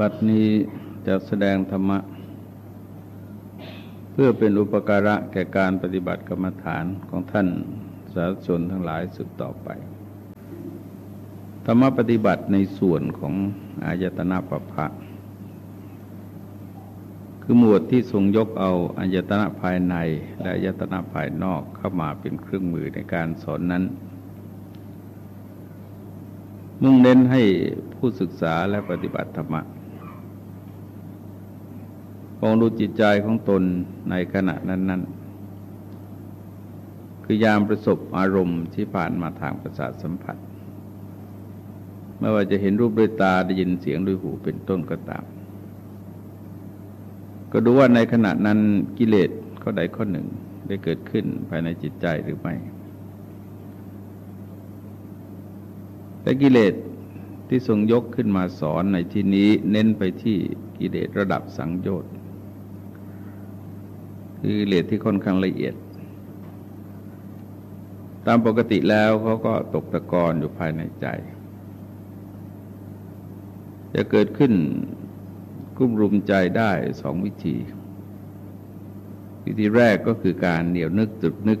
บัดนี้จะแสดงธรรมะ เพื่อเป็นอุปการะแก่การปฏิบัติกรรมฐานของท่านสาธุชนทั้งหลายสืบต่อไป ธรรมะปฏิบัติในส่วนของอายตนะปภะคือหมวดที่ทรงยกเอาอายตนะภายในและอายตนะภายนอกเข้ามาเป็นเครื่องมือในการสอนนั้น มุ่งเน้นให้ผู้ศึกษาและปฏิบัติธรรมะ องดูจิตใจของตนในขณะนั้น ๆ คือยามประสบอารมณ์ที่ผ่านมาทางประสาทสัมผัส ไม่ว่าจะเห็นรูปด้วยตาได้ยินเสียงด้วยหูเป็นต้นก็ตาม ก็ดูว่าในขณะนั้นกิเลสข้อใดข้อหนึ่งได้เกิดขึ้นภายในจิตใจหรือไม่แต่กิเลสที่ทรงยกขึ้นมาสอนในที่นี้เน้นไปที่กิเลสระดับสังโยชน์ คือกิเลสที่ค่อนข้างละเอียด ตามปกติแล้วเขาก็ตกตะกอนอยู่ภายในใจ จะเกิดขึ้นกุ้มรุมใจได้สองวิธี วิธีแรกก็คือการเหนียวนึกจุดนึก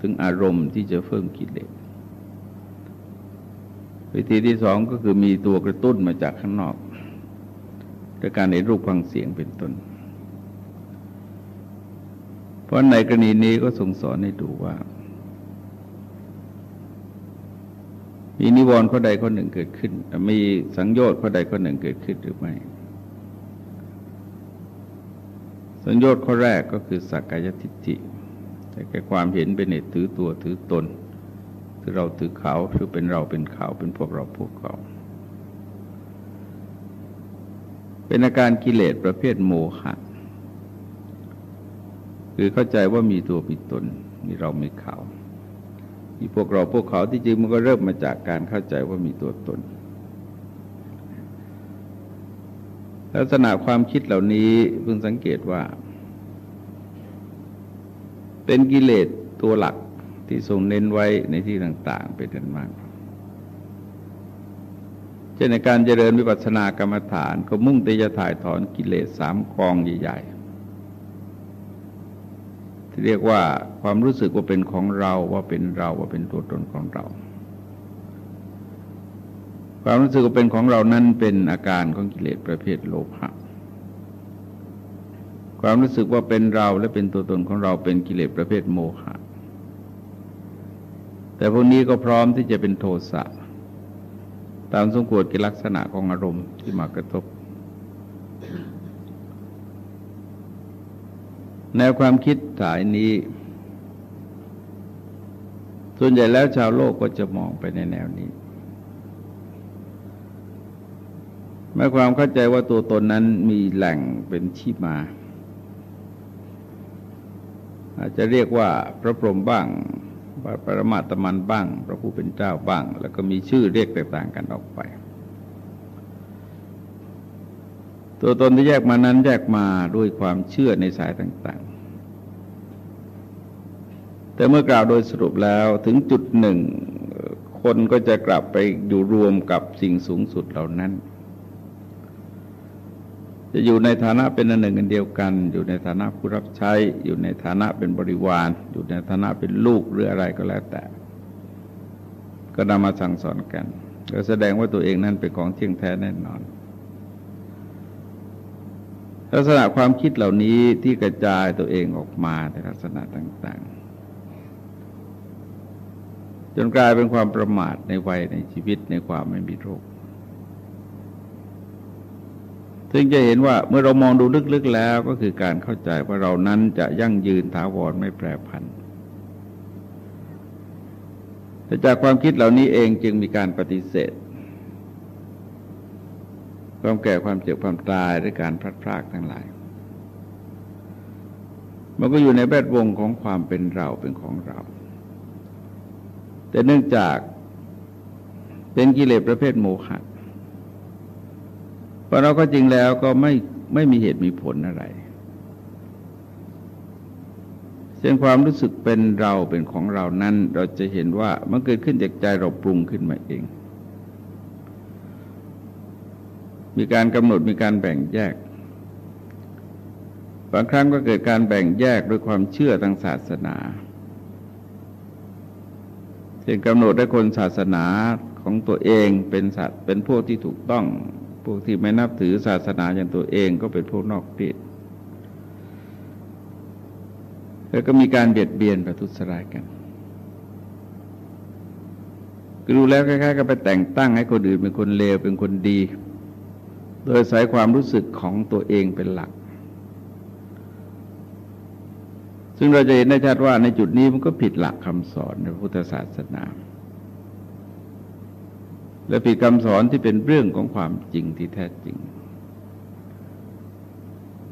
ถึงอารมณ์ที่จะเพิ่มกิเลสวิธีที่สองก็คือมีตัวกระตุ้นมาจากข้างนอกด้วยการในรูปฟังเสียงเป็นต้น ราะในกรณีนี้ก็ทรงสอนให้ดูว่า มีนิวรณ์ข้อใดข้อหนึ่งเกิดขึ้น มีสังโยชน์ข้อใดข้อหนึ่งเกิดขึ้นหรือไม่ สังโยชน์ข้อแรกก็คือสักกายทิฏฐิแต่แก่ความเห็นเป็นเหตุถือตัวถือตนคือเราถือเขาคือเป็นเราเป็นเขาเป็นพวกเราพวกเขา เป็นอาการกิเลสประเภทโมหะ คือเข้าใจว่ามีตัวมีตนมีเรามีเขามีพวกเราพวกเขาที่จริงมันก็เริ่มมาจากการเข้าใจว่ามีตัวตน ลักษณะความคิดเหล่านี้เพิ่งสังเกตว่า เป็นกิเลสตัวหลักที่ทรงเน้นไว้ในที่ต่างๆ เป็นอันมากเช่นในการเจริญวิปัสสนากรรมฐาน ก็มุ่งแต่จะถ่ายถอนกิเลสสามกองใหญ่ๆ ที่เรียกว่าความรู้สึกว่าเป็นของเราว่าเป็นเราว่าเป็นตัวตนของเรา ความรู้สึกว่าเป็นของเรานั้นเป็นอาการของกิเลสประเภทโลภะความรู้สึกว่าเป็นเราและเป็นตัวตนของเราเป็นกิเลสประเภทโมหะ แต่พวกนี้ก็พร้อมที่จะเป็นโทสะตามสมควรกิลักษณะของอารมณ์ที่มากระทบ แนวความคิดสายนี้ ส่วนใหญ่แล้วชาวโลกก็จะมองไปในแนวนี้หมายความเข้าใจว่าตัวตนนั้นมีแหล่งเป็นที่มา อาจจะเรียกว่าพระพรหมบ้างพระปรมาตมันบ้าง พระผู้เป็นเจ้าบ้าง แล้วก็มีชื่อเรียกแตกต่างกันออกไป ตัวตนที่แยกมานั้นแยกมาด้วยความเชื่อในสายต่าง ๆ แต่เมื่อกล่าวโดยสรุปแล้วถึงจุดหนึ่ง คนก็จะกลับไปอยู่รวมกับสิ่งสูงสุดเหล่านั้น จะอยู่ในฐานะเป็นอันหนึ่งอันเดียวกัน อยู่ในฐานะผู้รับใช้ อยู่ในฐานะเป็นบริวาร อยู่ในฐานะเป็นลูกหรืออะไรก็แล้วแต่ ก็นำมาสั่งสอนกัน ก็แสดงว่าตัวเองนั้นเป็นของเที่ยงแท้แน่นอน ลักษณะความคิดเหล่านี้ที่กระจายตัวเองออกมาในลักษณะต่าง ๆ จนกลายเป็นความประมาทในวัยในชีวิตในความไม่มีโรคซึ่งจะเห็นว่าเมื่อเรามองดูลึกๆแล้วก็คือการเข้าใจว่าเรานั้นจะยั่งยืนถาวรไม่แปรผันแต่จากความคิดเหล่านี้เองจึงมีการปฏิเสธ ความแก่ความเจ็บความตายและการพลัดพรากทั้งหลาย มันก็อยู่ในแวดวงของความเป็นเราเป็นของเรา แต่เนื่องจากเป็นกิเลสประเภทโมหะราะเราก็จริงแล้วก็ไม่ไม่มีเหตุมีผลอะไรเช่นความรู้สึกเป็นเราเป็นของเรานั้น เราจะเห็นว่ามันเกิดขึ้นจากใจเราปรุงขึ้นมาเอง มีการกำหนดมีการแบ่งแยก บางครั้งก็เกิดการแบ่งแยกด้วยความเชื่อทางศาสนาเช่นกำหนดได้คนศาสนาของตัวเองเป็นสัตว์เป็นพวกที่ถูกต้อง พวกที่ไม่นับถือศาสนาอย่างตัวเองก็เป็นพวกนอกปีดแล้วก็มีการเบียดเบียนประทุษร้ายกันก็ดูแล้วคล้ายๆกับไปแต่งตั้งให้คนอื่นเป็นคนเลวเป็นคนดี โดยใส่ความรู้สึกของตัวเองเป็นหลัก ซึ่งเราจะเห็นได้ชัดว่าในจุดนี้มันก็ผิดหลักคำสอนในพุทธศาสนา และผิดคำสอนที่เป็นเรื่องของความจริงที่แท้จริง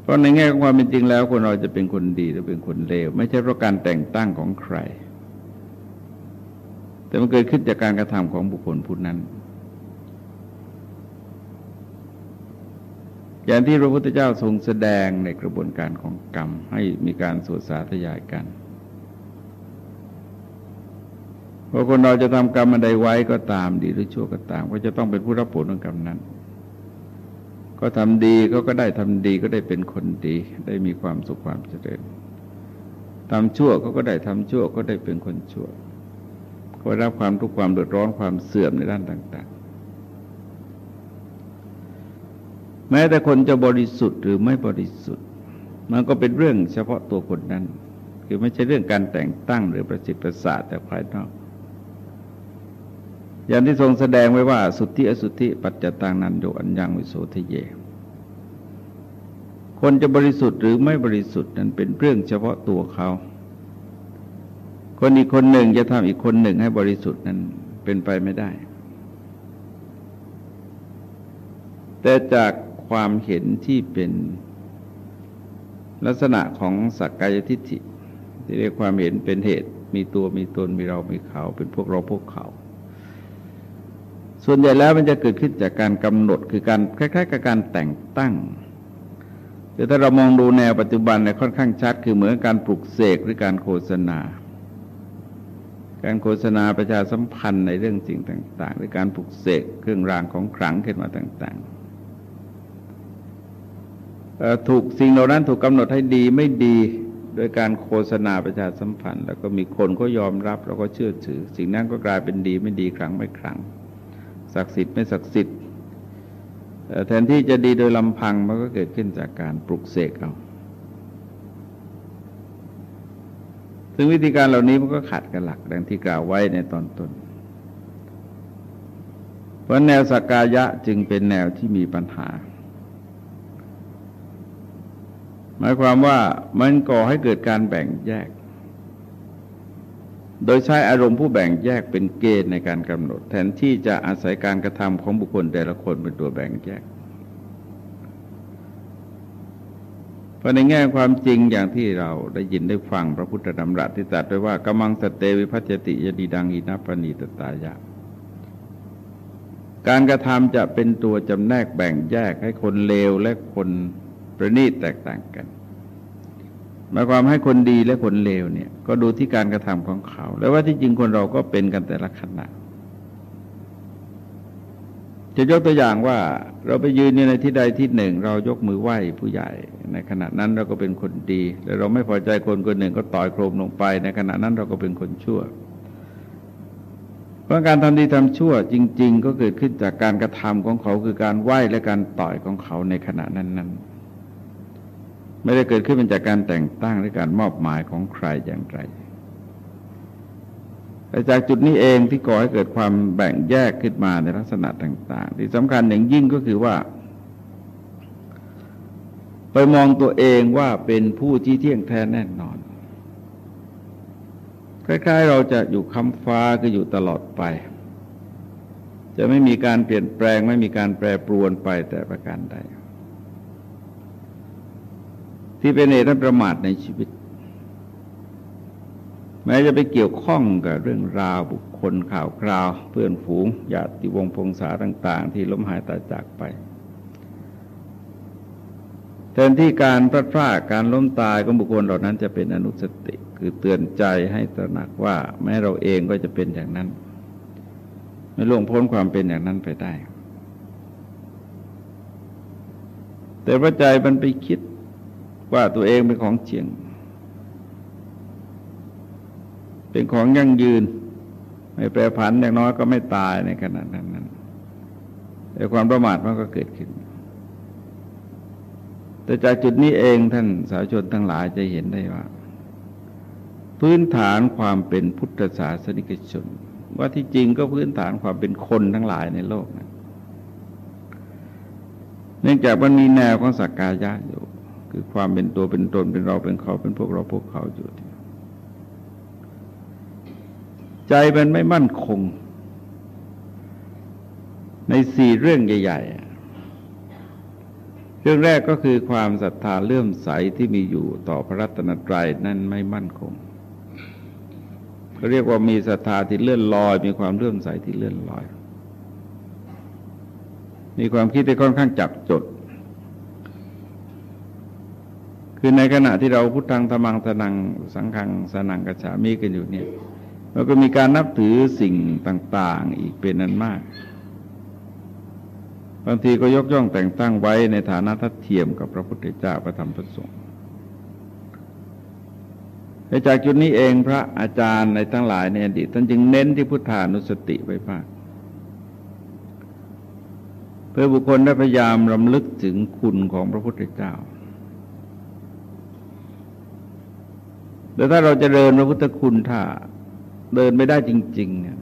เพราะในแง่ของความเป็นจริงแล้วคนเราจะเป็นคนดีหรือเป็นคนเลว ไม่ใช่เพราะการแต่งตั้งของใคร แต่มันเกิดขึ้นจากการกระทำของบุคคลผู้นั้น อย่างที่พระพุทธเจ้าทรงแสดงในกระบวนการของกรรมให้มีการสวดสาธยายกันว่าคนเราจะทำกรรมอะไรไว้ก็ตามดีหรือชั่วก็ตาม ก็จะต้องเป็นผู้รับผลของกรรมนั้น ก็ทำดีก็ก็ได้ทำดีก็ได้เป็นคนดี ได้มีความสุขความเจริญทำชั่วก็ก็ได้ทำชั่วก็ได้เป็นคนชั่ว ก็รับความทุกข์ความเดือดร้อนความเสื่อมในด้านต่าง ๆ แม้แต่คนจะบริสุทธิ์หรือไม่บริสุทธิ์ มันก็เป็นเรื่องเฉพาะตัวคนนั้น คือไม่ใช่เรื่องการแต่งตั้งหรือประสิทธิ์ประสาทแต่ภายนอก อย่างที่ทรงแสดงไว้ว่า สุทธิอสุทธิปัจจตังนันโยอัญญังวิโสทเย คนจะบริสุทธิ์หรือไม่บริสุทธิ์นั้นเป็นเรื่องเฉพาะตัวเขาคนอีกคนหนึ่งจะทำอีกคนหนึ่งให้บริสุทธิ์นั้นเป็นไปไม่ได้ แต่จาก ความเห็นที่เป็นลักษณะของสักกายทิฏฐิ ที่เรียกความเห็นเป็นเหตุ มีตัวมีตนมีเรา มีเขา เป็นพวกเราพวกเขา ส่วนใหญ่แล้วมันจะเกิดขึ้นจากการกำหนดคือการคล้ายๆ กับการแต่งตั้งแต่ถ้าเรามองดูแนวปัจจุบันเนี่ยค่อนข้างชัด คือเหมือนการปลุกเสกหรือการโฆษณา การโฆษณาประชาสัมพันธ์ในเรื่องสิ่งต่าง ๆ หรือการปลุกเสกเครื่องรางของขลังขึ้นมาต่าง ๆ ถูกสิ่งเหล่านั้นถูกกำหนดให้ดีไม่ดีโดยการโฆษณาประชาสัมพันธ์ แล้วก็มีคนก็ยอมรับแล้วก็เชื่อถือ สิ่งนั้นก็กลายเป็นดีไม่ดีครั้งไม่ครั้งศักดิ์สิทธิ์ไม่ศักดิ์สิทธิ์แทนที่จะดีโดยลำพังมันก็เกิดขึ้นจากการปลุกเสกเอาซึ่งวิธีการเหล่านี้มันก็ขัดกับหลักดังที่กล่าวไว้ในตอนต้น เพราะแนวสกกายะจึงเป็นแนวที่มีปัญหา หมายความว่ามันก่อให้เกิดการแบ่งแยก โดยใช้อารมณ์ผู้แบ่งแยกเป็นเกณฑ์ในการกำหนด แทนที่จะอาศัยการกระทำของบุคคลแต่ละคนเป็นตัวแบ่งแยกเพราะในแง่ความจริงอย่างที่เราได้ยินได้ฟังพระพุทธธรรมรัตที่ตรัสไว้ว่ากำมังสเตวิพัจติยดีดังอินาปณีตตายะ การกระทำจะเป็นตัวจำแนกแบ่งแยกให้คนเลวและคน ประณีตแตกต่างกันหมายความให้คนดีและคนเลวเนี่ย ก็ดูที่การกระทำของเขา แล้วว่าที่จริงคนเราก็เป็นกันแต่ละขณะจะยกตัวอย่างว่าเราไปยืนในที่ใดที่หนึ่ง เรายกมือไหว้ผู้ใหญ่ ในขณะนั้นเราก็เป็นคนดี แล้วเราไม่พอใจคนคนหนึ่งก็ต่อยโครมลงไป ในขณะนั้นเราก็เป็นคนชั่ว เพราะการทำดีทำชั่วจริง ๆ ก็เกิดขึ้นจากการกระทำของเขาคือการไหว้และการต่อยของเขาในขณะนั้นๆ ไม่ได้เกิดขึ้นเป็นจากการแต่งตั้งหรือการมอบหมายของใครอย่างไรแต่จากจุดนี้เองที่ก่อให้เกิดความแบ่งแยกขึ้นมาในลักษณะต่าง ๆ ที่สำคัญอย่างยิ่งก็คือว่า ไปมองตัวเองว่าเป็นผู้ที่เที่ยงแท้แน่นอนคล้ายๆ เราจะอยู่คำฟ้าก็อยู่ตลอดไป จะไม่มีการเปลี่ยนแปลงไม่มีการแปรปรวนไปแต่ประการใด ที่เป็นเหตุให้ประมาทในชีวิต แม้จะไปเกี่ยวข้องกับเรื่องราวบุคคลข่าวคราว เพื่อนฝูงญาติวงพงศาต่าง ๆ ที่ล้มหายตายจากไปแทนที่การพลาดพลาดการล้มตายของบุคคลเหล่านั้นจะเป็นอนุสติ คือเตือนใจให้ตระหนักว่า แม้เราเองก็จะเป็นอย่างนั้น ไม่ล่วงพ้นความเป็นอย่างนั้นไปได้ แต่พระใจมันไปคิด ว่าตัวเองเป็นของเฉียง เป็นของยั่งยืน ไม่แปรผันอย่างน้อยก็ไม่ตายในขณะนั้นนั้นแต่ความประมาทมันก็เกิดขึ้น แต่จากจุดนี้เองท่านสาชนทั้งหลายจะเห็นได้ว่า พื้นฐานความเป็นพุทธศาสนิกชน ว่าที่จริงก็พื้นฐานความเป็นคนทั้งหลายในโลกนะเนื่องจากมันมีแนวของสักกายะอยู่ คือความเป็นตัวเป็นตนเป็นเราเป็นเขาเป็นพวกเราพวกเขาอยู่ใจมันไม่มั่นคง ในสี่เรื่องใหญ่ ๆ เรื่องแรกก็คือความศรัทธาเลื่อมใสที่มีอยู่ต่อพระรัตนตรัยนั้นไม่มั่นคงเขาเรียกว่ามีศรัทธาที่เลื่อนลอย มีความเลื่อมใสที่เลื่อนลอย มีความคิดที่ค่อนข้างจับจด คือในขณะที่เราพุทธังธรรมังสนังสังฆังสนังกัจฉามีกันอยู่เนี่ยเราก็มีการนับถือสิ่งต่าง ๆ อีกเป็นนั้นมาก บางทีก็ยกย่องแต่งตั้งไว้ในฐานะทัดเทียมกับพระพุทธเจ้าประธรรมประสงค์จากจุดนี้เองพระอาจารย์ในทั้งหลายในอดีตท่านจึงเน้นที่พุทธานุสติไว้มากเพื่อบุคคลได้พยายามรำลึกถึงคุณของพระพุทธเจ้า แต่ถ้าเราจะเดินพระพุทธคุณถ้าเดินไม่ได้จริง ๆ เนี่ย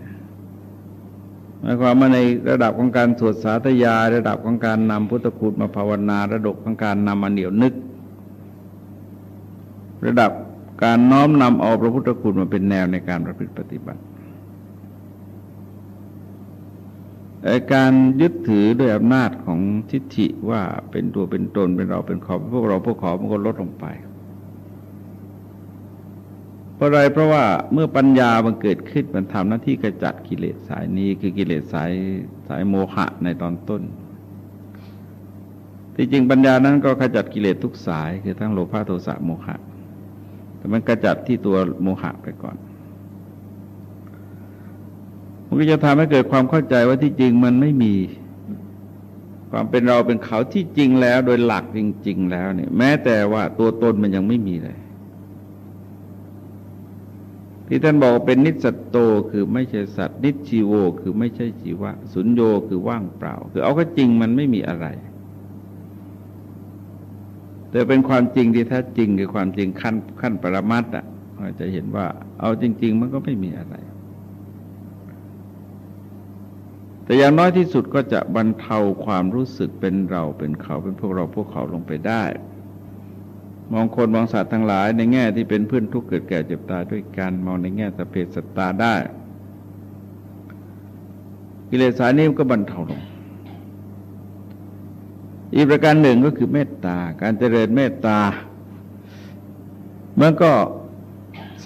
หมายความว่าในระดับของการสวดสาธยาย ระดับของการนำพุทธคุณมาภาวนา ระดับของการนำมาเหนียวนึก ระดับการน้อมนำเอาพระพุทธคุณมาเป็นแนวในการประพฤติปฏิบัติการยึดถือด้วยอำนาจของทิฏฐิว่าเป็นตัวเป็นตนเป็นเราเป็นเขาพวกเราพวกเขามันก็ลดลงไป ราะอะไรเพราะว่าเมื่อปัญญามันเกิดขึ้นมันทำหน้าที่กระจัดกิเลสสายนี้คือกิเลสสายสายโมหะในตอนต้น ที่จริงปัญญานั้นก็ขจัดกิเลสทุกสายคือทั้งโลภะโทสะโมหะ แต่มันกระจัดที่ตัวโมหะไปก่อนมันก็จะทำให้เกิดความเข้าใจว่าที่จริงมันไม่มี ความเป็นเราเป็นเขาที่จริงแล้วโดยหลักจริง ๆ แล้วเนี่ย แม้แต่ว่าตัวตนมันยังไม่มีเลย ที่ท่านบอกเป็นนิสัตโตคือไม่ใช่สัตว์ นิชีโว คือไม่ใช่ชีวะ สุญโยคือว่างเปล่า คือเอาก็จริงมันไม่มีอะไร แต่เป็นความจริงที่แท้จริงคือความจริงขั้นขั้นปรมัตถ์อะจะเห็นว่า เอาจริง ๆ มันก็ไม่มีอะไร แต่อย่างน้อยที่สุดก็จะบรรเทาความรู้สึกเป็นเราเป็นเขาเป็นพวกเราพวกเขาลงไปได้ มองคนมองสัตว์ทั้งหลาย ในแง่ที่เป็นเพื่อนทุกข์เกิดแก่เจ็บตายด้วยกันมองในแง่สเพศสตาได้ กิเลสสายนี้ก็บรรเทาลงอีกประการหนึ่งก็คือเมตตา การเจริญเมตตาเมันก็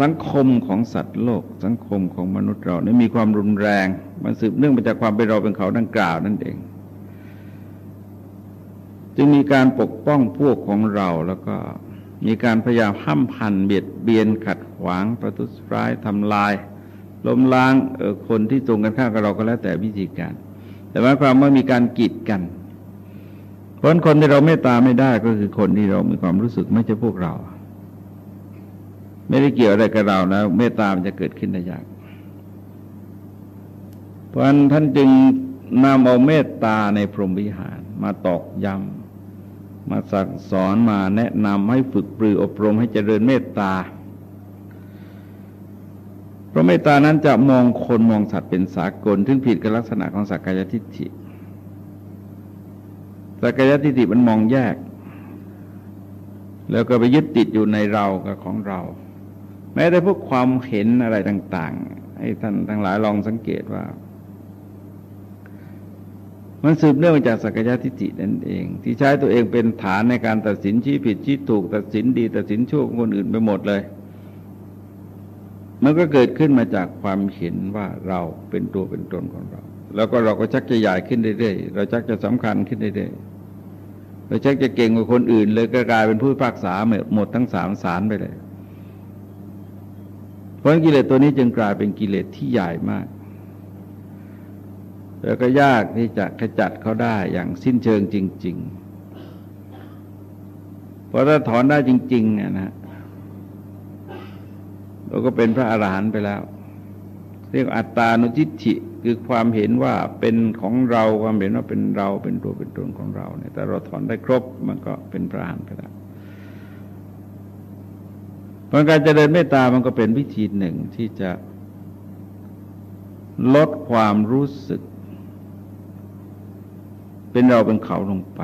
สังคมของสัตว์โลก สังคมของมนุษย์เราเนี่ยมีความรุนแรง มันสืบเนื่องมาจากความเป็นเราเป็นเขาดังกล่าวนั่นเอง จึงมีการปกป้องพวกของเราแล้วก็ มีการพยายามห้ามพันเบียดเบียนขัดขวางประทุษร้ายทำลาย ล้มล้างคนที่ตรงกันข้ามกับเราก็แล้วแต่วิธีการ แต่ว่าความว่ามีการกีดกัน เพราะคนที่เราเมตตาไม่ได้ก็คือคนที่เรามีความรู้สึกไม่ใช่พวกเรา ไม่ได้เกี่ยวอะไรกับเราแล้วเมตตามันจะเกิดขึ้นได้ยาก เพราะฉะนั้นท่านจึงนำเอาเมตตาในพรหมวิหารมาตอกย้ำ มาสั่งสอนมาแนะนำให้ฝึกปรืออบรมให้เจริญเมตตา เพราะเมตตานั้นจะมองคนมองสัตว์เป็นสากลซึ่งผิดกับลักษณะของสักกายทิฏฐิสักกายทิฏฐิมันมองแยก แล้วก็ไปยึดติดอยู่ในเรากับของเรา แม้แต่พวกความเห็นอะไรต่างๆ ให้ท่านทั้งหลายลองสังเกตว่า มันสืบเนื่องมาจากสักยะทิฏฐินั่นเอง ที่ใช้ตัวเองเป็นฐานในการตัดสินชี้ผิดชี้ถูก ตัดสินดี ตัดสินชั่วคนอื่นไปหมดเลย มันก็เกิดขึ้นมาจากความเห็นว่าเราเป็นตัวเป็นตนของเรา แล้วก็เราก็ชักจะใหญ่ขึ้นเรื่อยๆเราชักจะสำคัญขึ้นเรื่อยๆเราชักจะเก่งกว่าคนอื่น เลยก็กลายเป็นผู้พักษาหมดทั้งสามสารไปเลย เพราะกิเลสตัวนี้จึงกลายเป็นกิเลสที่ใหญ่มาก แล้วก็ยากที่จะขจัดเขาได้อย่างสิ้นเชิงจริง ๆ เพราะถ้าถอนได้จริงๆเนี่ยนะเราก็เป็นพระอรหันต์ไปแล้ว เรียกอัตตานุจิติคือความเห็นว่าเป็นของเราความเห็นว่าเป็นเราเป็นตัวเป็นตนของเราเนี่ยแต่เราถอนได้ครบมันก็เป็นพระอรหันต์ไปแล้วเพราะการเจริญเมตตามันก็เป็นวิธีหนึ่งที่จะลดความรู้สึก เป็นเราเป็นเขาลงไป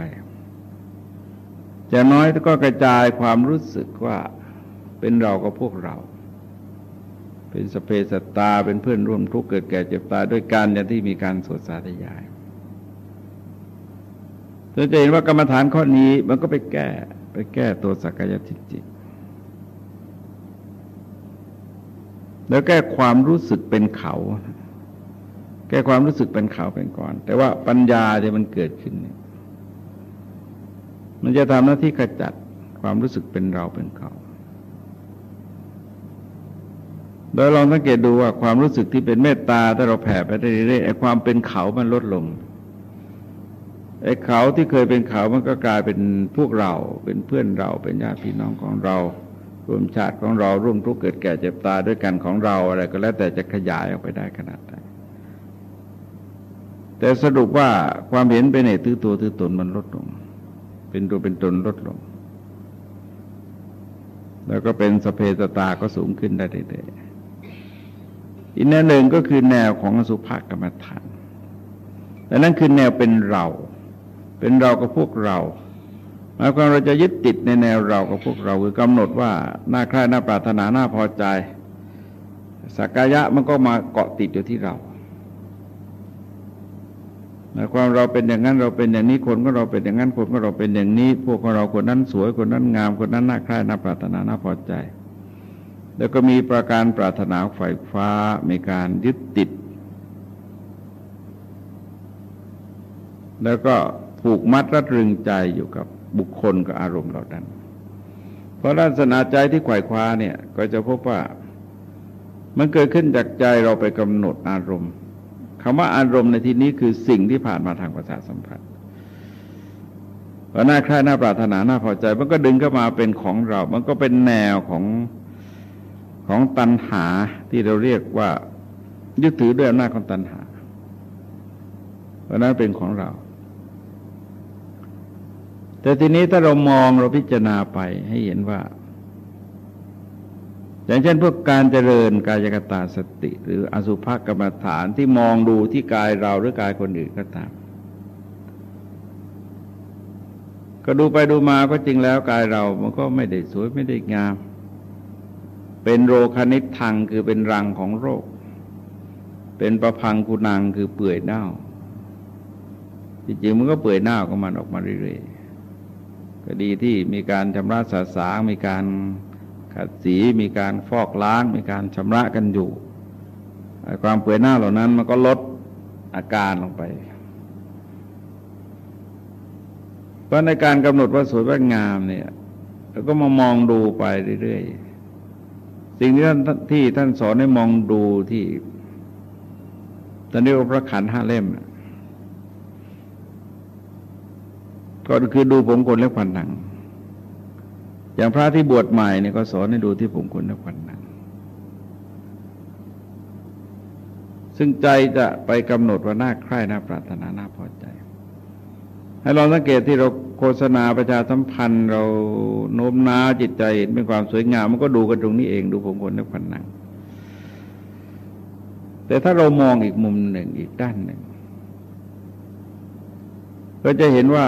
จะน้อยก็กระจายความรู้สึกว่าเป็นเรากับพวกเรา เป็นสเปสตาเป็นเพื่อนร่วมทุกข์เกิดแก่เจ็บตายด้วยกันอย่างที่มีการสวดสาธยายเราจะเห็นว่ากรรมฐานข้อนี้มันก็ไปแก้ ไปแก้ตัวสักยทิฏฐิแล้วแก้ความรู้สึกเป็นเขา แก้ความรู้สึกเป็นเขาเป็นก่อน แต่ว่าปัญญาที่มันเกิดขึ้นเนี่ยมันจะทำหน้าที่ขจัดความรู้สึกเป็นเราเป็นเขา โดยลองสังเกตดูว่าความรู้สึกที่เป็นเมตตาถ้าเราแผ่ไปเรื่อยๆไอ้ความเป็นเขามันลดลงไอ้เขาที่เคยเป็นเขามันก็กลายเป็นพวกเรา เป็นเพื่อนเรา เป็นญาติพี่น้องของเรา รวมชาติของเราร่วมทุกข์เกิดแก่เจ็บตายด้วยกันของเราอะไรก็แล้วแต่จะขยายออกไปได้ขนาดไหน แต่สรุปว่าความเห็นเป็นในตื้อตัวตื้อตนมันลดลง เป็นตัวเป็นตนลดลง แล้วก็เป็นสเพสตาก็สูงขึ้นได้เรื่อยๆอีกแนวหนึ่งก็คือแนวของสุภกรรมฐานแต่นั่นคือแนวเป็นเรา เป็นเรากับพวกเราหมายความเราจะยึดติดในแนวเรากับพวกเราคือกำหนดว่าหน้าใคร่หน้าปรารถนาหน้าพอใจสักกายะมันก็มาเกาะติดอยู่ที่เรา หมายความเราเป็นอย่างนั้นเราเป็นอย่างนี้คนก็เราเป็นอย่างนั้นคนก็เราเป็นอย่างนี้ พวกของเราคนนั้นสวยคนนั้นงามคนนั้นน่าใคร่น่าปรารถนาน่าพอใจ แล้วก็มีประการปรารถนาไฟฟ้ามีการยึดติด แล้วก็ผูกมัดรัดรึงใจอยู่กับบุคคลกับอารมณ์เหล่านั้น เพราะลักษณะใจที่ไขว่คว้าเนี่ยก็จะพบว่ามันเกิดขึ้นจากใจเราไปกำหนดอารมณ์ คำว่าอารมณ์ในที่นี้คือสิ่งที่ผ่านมาทางประสาทสัมผัสว่าน้าใคร่น้าปรารถนาน้าพอใจ มันก็ดึงเข้ามาเป็นของเรา มันก็เป็นแนวของของตัณหาที่เราเรียกว่า ยึดถือด้วยอำนาจของตัณหาเพราะนั้นเป็นของเรา แต่ทีนี้ถ้าเรามองเราพิจารณาไปให้เห็นว่า อย่างเช่นพวกการเจริญกายกตาสติ หรืออสุภกรรมฐานที่มองดูที่กายเราหรือกายคนอื่นก็ตาม ก็ดูไปดูมาก็จริงแล้วกายเรามันก็ไม่ได้สวยไม่ได้งาม เป็นโรคนิตทังคือเป็นรังของโรค เป็นประพังกุนังคือเปื่อยเน่าจริงๆมันก็เปื่อยเน่าก็มันออกมาเรื่อยๆก็ดีที่มีการชำระสาสางมีการ ขัดสีมีการฟอกล้าง มีการชำระกันอยู่ ความเปื่อยหน้าเหล่านั้นมันก็ลดอาการลงไปเพราะในการกำหนดว่าสวยว่างามเนี่ยเราก็มามองดูไปเรื่อยๆ สิ่งที่ท่านที่ท่านสอนให้มองดูที่ตอนนี้พระขันห้าเล่มก็คือดูผมคนและพันหนัง อย่างพระที่บวชใหม่เนี่ยก็สอนให้ดูที่ผมคนและควันนังซึ่งใจจะไปกำหนดว่าน่าใคร่น่าปรารถนาน่าพอใจ ให้ลองสังเกตที่เราโฆษณาประชาสัมพันธ์ เราโน้มน้าวจิตใจเห็นเป็นความสวยงาม มันก็ดูกันตรงนี้เองดูผมคนและควันนังแต่ถ้าเรามองอีกมุมหนึ่งอีกด้านหนึ่ง ก็จะเห็นว่า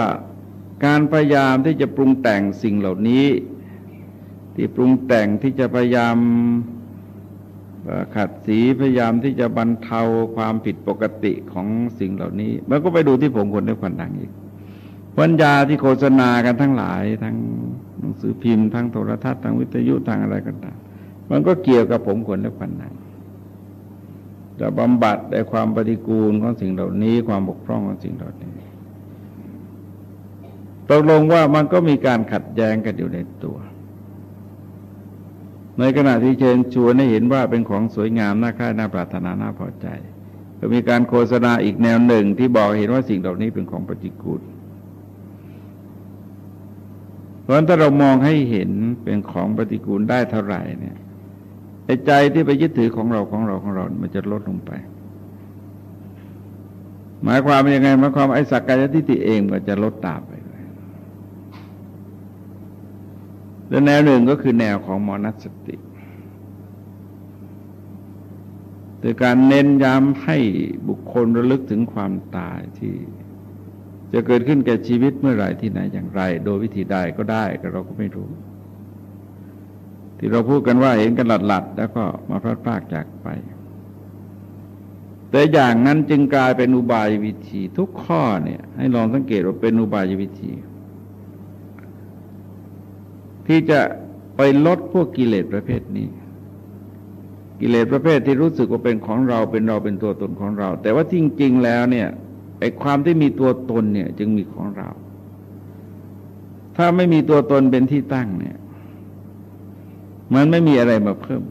การพยายามที่จะปรุงแต่งสิ่งเหล่านี้ ที่ปรุงแต่งที่จะพยายามขัดสีพยายามที่จะบรรเทาความผิดปกติของสิ่งเหล่านี้ มันก็ไปดูที่ผมคนได้ควันดังอีกวัญญาที่โฆษณากันทั้งหลายทั้งหนังสือพิมพ์ทั้งโทรทัศน์ทั้งวิทยุทั้งอะไรก็ตามมันก็เกี่ยวกับผมคนและควันดังจะบำบัดในความปฏิกูลของสิ่งเหล่านี้ ความบกพร่องของสิ่งเหล่านี้ตกลงว่ามันก็มีการขัดแย้งกันอยู่ในตัว ในขณะที่เชิญชวนให้เห็นว่าเป็นของสวยงามน่าค่าน่าปรารถนาน่าพอใจ ก็มีการโฆษณาอีกแนวหนึ่งที่บอกเห็นว่าสิ่งเหล่านี้เป็นของปฏิกูลเพราะฉะนั้นถ้าเรามองให้เห็นเป็นของปฏิกูลได้เท่าไหร่เนี่ยไอ้ใจที่ไปยึดถือของเราของเราของเรา มันจะลดลงไป หมายความยังไงหมายความไอ้สักกายทิฏฐิเองก็จะลดตามไป และแนวหนึ่งก็คือแนวของมนัสติโดยการเน้นย้ำให้บุคคลระลึกถึงความตายที่จะเกิดขึ้นแก่ชีวิตเมื่อไรที่ไหนอย่างไร โดยวิธีใดก็ได้ก็เราก็ไม่รู้ ที่เราพูดกันว่าเห็นกันหลัดๆ แล้วก็มาพลาดพลาดจากไป แต่อย่างนั้นจึงกลายเป็นอุบายวิธี ทุกข้อเนี่ย ให้ลองสังเกตว่าเป็นอุบายวิธี ที่จะไปลดพวกกิเลสประเภทนี้ กิเลสประเภทที่รู้สึกว่าเป็นของเราเป็นเราเป็นตัวตนของเรา แต่ว่าจริง ๆ แล้วเนี่ยไอ้ความที่มีตัวตนเนี่ย จึงมีของเรา ถ้าไม่มีตัวตนเป็นที่ตั้งเนี่ย มันไม่มีอะไรมาเพิ่ม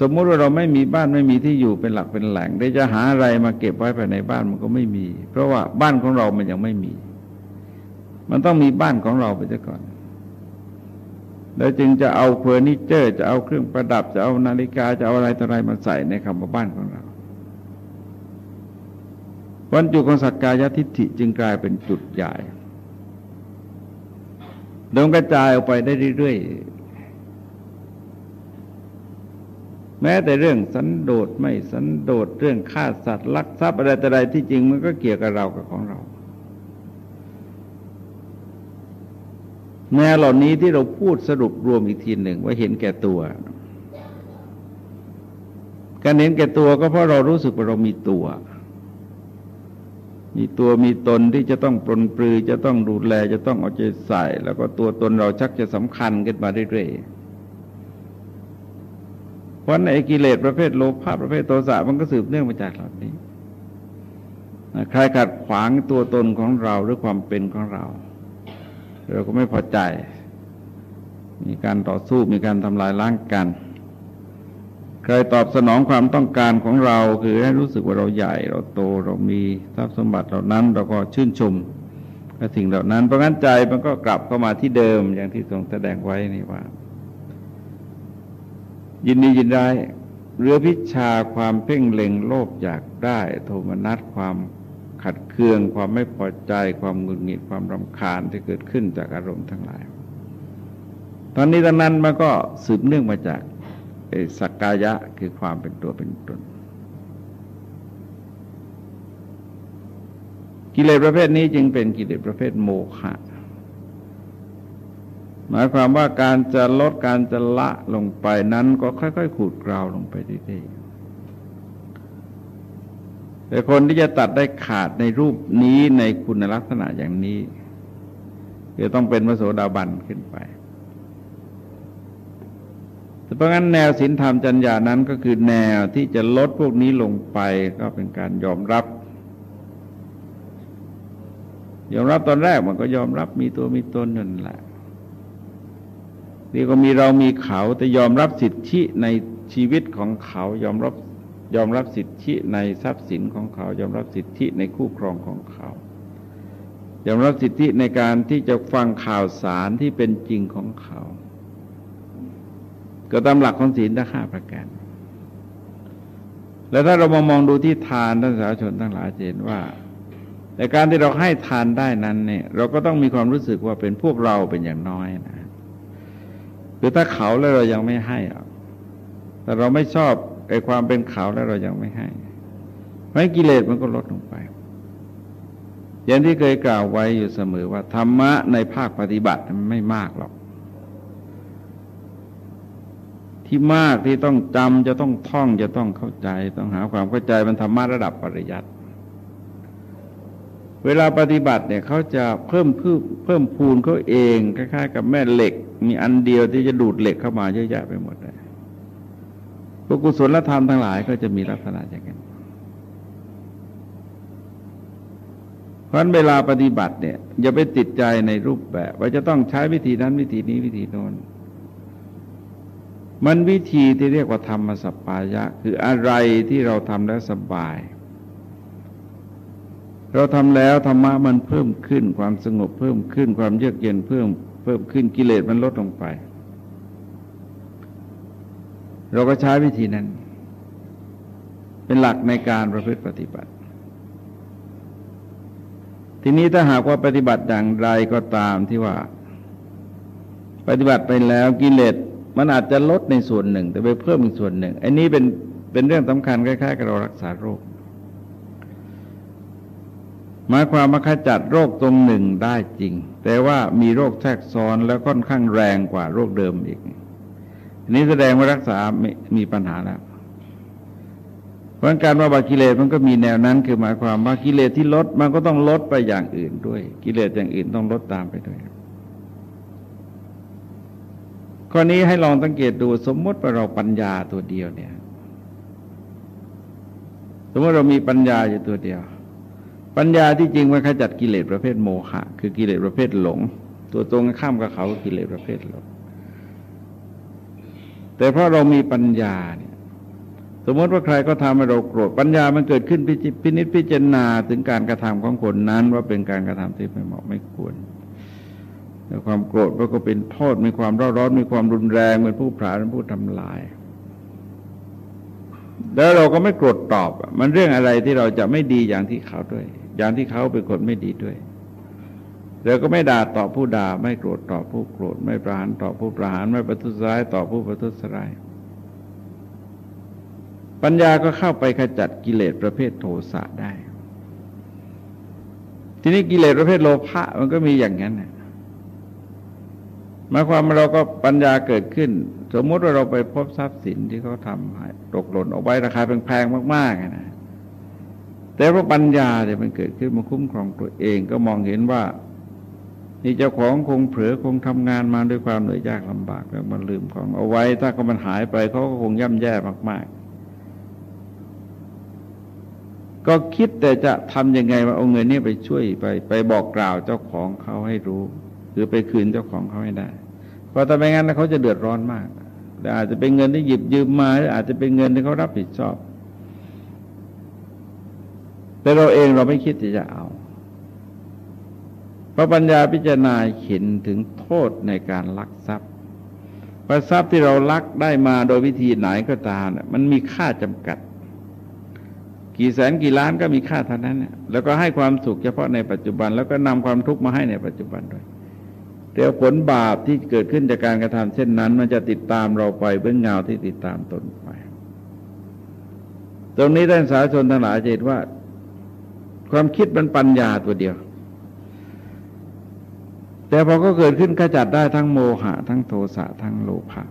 สมมุติว่าเราไม่มีบ้านไม่มีที่อยู่เป็นหลักเป็นแหล่งได้จะหาอะไรมาเก็บไว้ภายในบ้านมันก็ไม่มี เพราะว่าบ้านของเรามันยังไม่มี มันต้องมีบ้านของเราไปซะก่อน แล้วจึงจะเอาเฟอร์นิเจอร์ จะเอาเครื่องประดับ จะเอานาฬิกาจะเอาอะไรต่ออะไรมาใส่ในคำว่าบ้านของเราวันจุของสักกายทิฏฐิจึงกลายเป็นจุดใหญ่เดิมกระจายออกไปได้เรื่อยๆ แม้แต่เรื่องสันโดษไม่สันโดษเรื่องฆ่าสัตว์ลักทรัพย์อะไรแต่ใดที่จริงมันก็เกี่ยวกับเรากับของเรา แนวเหล่านี้ที่เราพูดสรุปรวมอีกทีหนึ่งว่าเห็นแก่ตัว การเห็นแก่ตัวก็เพราะเรารู้สึกว่าเรามีตัว มีตัวมีตนที่จะต้องปรนปรือ จะต้องดูแลจะต้องเอาใจใส่ แล้วก็ตัวตนเราชักจะสำคัญขึ้นมาเรื่อยๆเพราะในกิเลสประเภทโลภะประเภทโทสะมันก็สืบเนื่องมาจากเหล่านี้ใครขัดขวางตัวตนของเราหรือความเป็นของเรา เราก็ไม่พอใจ มีการต่อสู้มีการทำลายล้างกัน ใครตอบสนองความต้องการของเรา คือให้รู้สึกว่าเราใหญ่ เราโตเรามีทรัพย์สมบัติเหล่านั้น เราก็ชื่นชมกับสิ่งเหล่านั้นเพราะงั้นใจมันก็กลับเข้ามาที่เดิมอย่างที่ทรงแสดงไว้นี่ว่า ยินดียินได้เรือพิชาความเพ่งเล็งโลภอยากได้ โทมนัสความ ขัดเคือง ความไม่พอใจ ความหงุดหงิดความรำคาญที่เกิดขึ้นจากอารมณ์ทั้งหลาย ตอนนี้ตอนนั้นมันก็สืบเนื่องมาจากสักกายะคือความเป็นตัวเป็นตน กิเลสประเภทนี้จึงเป็นกิเลสประเภทโมฆะหมายความว่าการจะลดการจะละลงไปนั้นก็ค่อยๆขูดกราวลงไปเรื่อย แต่คนที่จะตัดได้ขาดในรูปนี้ในคุณลักษณะอย่างนี้จะต้องเป็นมโสดาบันขึ้นไปแต่เพราะงั้นแนวศีลธรรมจัญญานั้นก็คือแนวที่จะลดพวกนี้ลงไปก็เป็นการยอมรับ ยอมรับตอนแรกมันก็ยอมรับมีตัวมีตนนั่นแหละนี่ก็มีเรามีเขาแต่ยอมรับสิทธิในชีวิตของเขา ยอมรับ ยอมรับสิทธิในทรัพย์สินของเขา ยอมรับสิทธิในคู่ครองของเขา ยอมรับสิทธิในการที่จะฟังข่าวสารที่เป็นจริงของเขา ก็ตามหลักของศีลทั้งห้าประการ แล้วถ้าเรามามองดูที่ทานท่านสาธชนทั้งหลายเห็นว่าในการที่เราให้ทานได้นั้นเนี่ย เราก็ต้องมีความรู้สึกว่าเป็นพวกเราเป็นอย่างน้อยนะคือถ้าเขาแล้วเรายังไม่ให้แต่เราไม่ชอบ ไอ้ความเป็นขาวแล้วเรายังไม่ให้ไม่กิเลสมันก็ลดลงไป อย่างที่เคยกล่าวไว้อยู่เสมอว่า ธรรมะในภาคปฏิบัติมันไม่มากหรอก ที่มากที่ต้องจำจะต้องท่องจะต้องเข้าใจ ต้องหาความเข้าใจมันธรรมะระดับปริยัติเวลาปฏิบัติเนี่ยเขาจะเพิ่มเพิ่มเพิ่มพูนเขาเองคล้ายๆ กับแม่เหล็ก มีอันเดียวที่จะดูดเหล็กเข้ามาเยอะแยะไปหมดเลย พวกกุศลธรรมทั้งหลายก็จะมีลักษณะอย่างนั้นเพราะเวลาปฏิบัติเนี่ยอย่าไปติดใจในรูปแบบ ว่าจะต้องใช้วิธีนั้นวิธีนี้วิธีโน้นมันวิธีที่เรียกว่าธรรมสปายะ คืออะไรที่เราทำแล้วสบายเเราทำแล้วธรรมะมันเพิ่มขึ้นความสงบเพิ่มขึ้นความเยือกเย็นเพิ่มเพิ่มขึ้นกิเลสมันลดลงไป เราก็ใช้วิธีนั้น เป็นหลักในการประพฤติปฏิบัติ ทีนี้ถ้าหากว่าปฏิบัติอย่างไรก็ตามที่ว่า ปฏิบัติไปแล้วกิเลสมันอาจจะลดในส่วนหนึ่ง แต่ไปเพิ่มอีกส่วนหนึ่งอันนี้เป็นเป็นเรื่องสำคัญคล้ายๆกับเรารักษาโรคหมายความว่าขจัดโรคตรงหนึ่งได้จริง แต่ว่ามีโรคแทรกซ้อนแล้วค่อนข้างแรงกว่าโรคเดิมอีก นี้แสดงว่ารักษาไมีปัญหาแล้วเพราะการว่าบากิเลสมันก็มีแนวนั้น คือหมายความว่ากิเลสที่ลดมันก็ต้องลดไปอย่างอื่นด้วย กิเลสอย่างอื่นต้องลดตามไปด้วยข้อนี้ให้ลองสังเกตดูสมมติว่าเราปัญญาตัวเดียวเนี่ย สมมติเรามีปัญญาอยู่ตัวเดียว ปัญญาที่จริงมันขจัดกิเลสประเภทโมหะ คือกิเลสประเภทหลง ตัวตรงข้ามกับเขากิเลสประเภทหลง แต่เพราะเรามีปัญญาเนี่ยสมมติว่าใครก็ทำให้เราโกรธปัญญามันเกิดขึ้นพินิจพิจารณาถึงการกระทำของคนนั้น ว่าเป็นการกระทำที่ไม่เหมาะไม่ควรแต่ความโกรธมันก็เป็นโทษมีความร้อนร้อนมีความรุนแรงเป็นผู้ผลาญเป็นผู้ทำลาย แล้วเราก็ไม่โกรธตอบ มันเรื่องอะไรที่เราจะไม่ดีอย่างที่เขาด้วย อย่างที่เขาเป็นคนไม่ดีด้วย เราก็ไม่ด่าต่อผู้ด่า ไม่โกรธต่อผู้โกรธ ไม่ประหารต่อผู้ประหาร ไม่ประทุษร้ายต่อผู้ประทุษร้าย ปัญญาก็เข้าไปขจัดกิเลสประเภทโทสะได้ ทีนี้กิเลสประเภทโลภะมันก็มีอย่างนั้นนะหมายความว่าเราก็ปัญญาเกิดขึ้น สมมติว่าเราไปพบทรัพย์สินที่เขาทำให้ตกหล่นออกไปราคาแพงๆมากๆนะแต่ว่าปัญญาเนี่ยมันเกิดขึ้นมาคุ้มครองตัวเองก็มองเห็นว่า นี่เจ้าของคงเผลอคงทำงานมาด้วยความเหนื่อยยากลำบากแล้วมันลืมของเอาไว้ ถ้าก็มันหายไปเขาก็คงย่ำแย่มาก ๆ ก็คิดแต่จะทำยังไงว่าเอาเงินนี้ไปช่วยไป ไปบอกกล่าวเจ้าของเขาให้รู้ หรือไปคืนเจ้าของเขาให้ได้ เพราะถ้าไม่งั้นเขาจะเดือดร้อนมากแต่อาจจะเป็นเงินที่หยิบยืมมาหรืออาจจะเป็นเงินที่เขารับผิดชอบ แต่เราเองเราไม่คิดที่จะเอา พระปัญญาพิจารณาเห็นถึงโทษในการลักทรัพย์ว่าทรัพย์ที่เราลักได้มาโดยวิธีไหนก็ตามมันมีค่าจำกัด กี่แสนกี่ล้านก็มีค่าเท่านั้นแล้วก็ให้ความสุขเฉพาะในปัจจุบัน แล้วก็นำความทุกข์มาให้ในปัจจุบันด้วยแต่ผลบาปที่เกิดขึ้นจากการกระทำเช่นนั้น มันจะติดตามเราไปเบื้องเงาที่ติดตามตนไป ตรงนี้ท่านสาชนทั้งหลายจะเห็นว่า ความคิดมันปัญญาตัวเดียว แต่พอก็เกิดขึ้นขจัดได้ทั้งโมหะ ทั้งโทสะทั้งโลภะ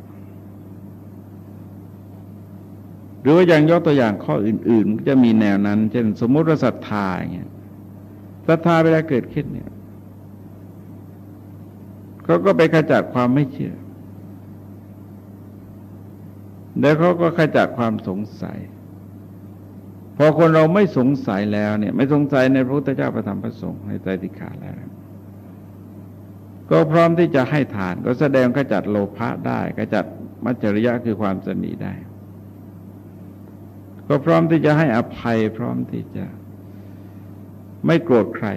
หรือว่าอย่างยกตัวอย่างข้ออื่นๆจะมีแนวนั้น เช่น สมมติว่าศรัทธาอย่างเงี้ยศรัทธาเวลาเกิดขึ้นเนี่ยเขาก็ไปขจัดความไม่เชื่อ แล้วเขาก็ขจัดความสงสัย พอคนเราไม่สงสัยแล้วเนี่ย ไม่สงสัยในพระพุทธเจ้าประธรรมพระสงฆ์ในใจติขาแล้ว ก็พร้อมที่จะให้ทาน ก็แสดงขจัดโลภะได้ขจัดมัจจริยะคือความสนีได้ ก็พร้อมที่จะให้อภัยพร้อมที่จะไม่โกรธใคร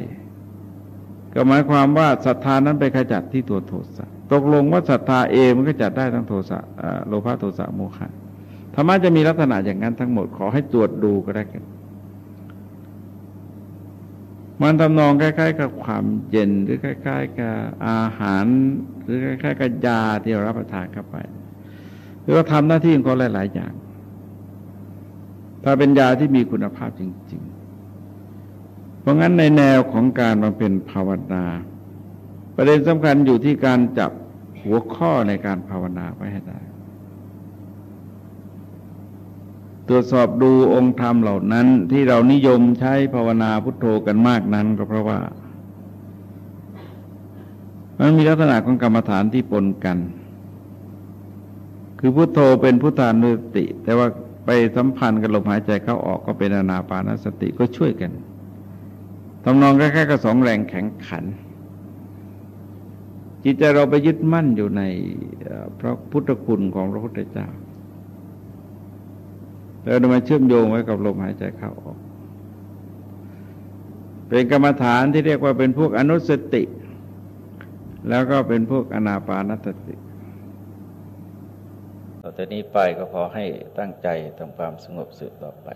ก็หมายความว่าศรัทธานั้นไปขจัดที่ตัวโทสะตกลงว่าศรัทธาเองมันก็จัดได้ทั้งโทสะโลภะโทสะโมฆะธรรมะจะมีลักษณะอย่างนั้นทั้งหมดขอให้ตรวจดูก็ได้กัน มันทำนองคล้าย ๆ กับความเย็นหรือคล้าย ๆ กับอาหาร หรือคล้าย ๆ กับยาที่เรารับประทานเข้าไปหรือว่าทำหน้าที่ของเขาหลาย ๆ อย่าง ถ้าเป็นยาที่มีคุณภาพจริง ๆ เพราะงั้นในแนวของการมาเป็นภาวนา ประเด็นสำคัญอยู่ที่การจับหัวข้อในการภาวนาไว้ให้ได้ ตรวจสอบดูองค์ธรรมเหล่านั้น ที่เรานิยมใช้ภาวนาพุทโธกันมากนั้นก็เพราะว่า มันมีลักษณะของกรรมฐานที่ปนกัน คือพุทโธเป็นพุทธานุสติ แต่ว่าไปสัมพันธ์กับลมหายใจเข้าออกก็เป็นอนาปานสติก็ช่วยกันทำนองแค่ๆกับสองแรงแข็งขัน จิตใจเราไปยึดมั่นอยู่ในพระพุทธคุณของพระพุทธเจ้า แล้วมาเชื่อมโยงไว้กับลมหายใจเข้าออก เป็นกรรมฐานที่เรียกว่าเป็นพวกอนุสติ แล้วก็เป็นพวกอนาปานสติต่อจากนี้ไปก็ขอให้ตั้งใจทำความสงบสืบต่อไป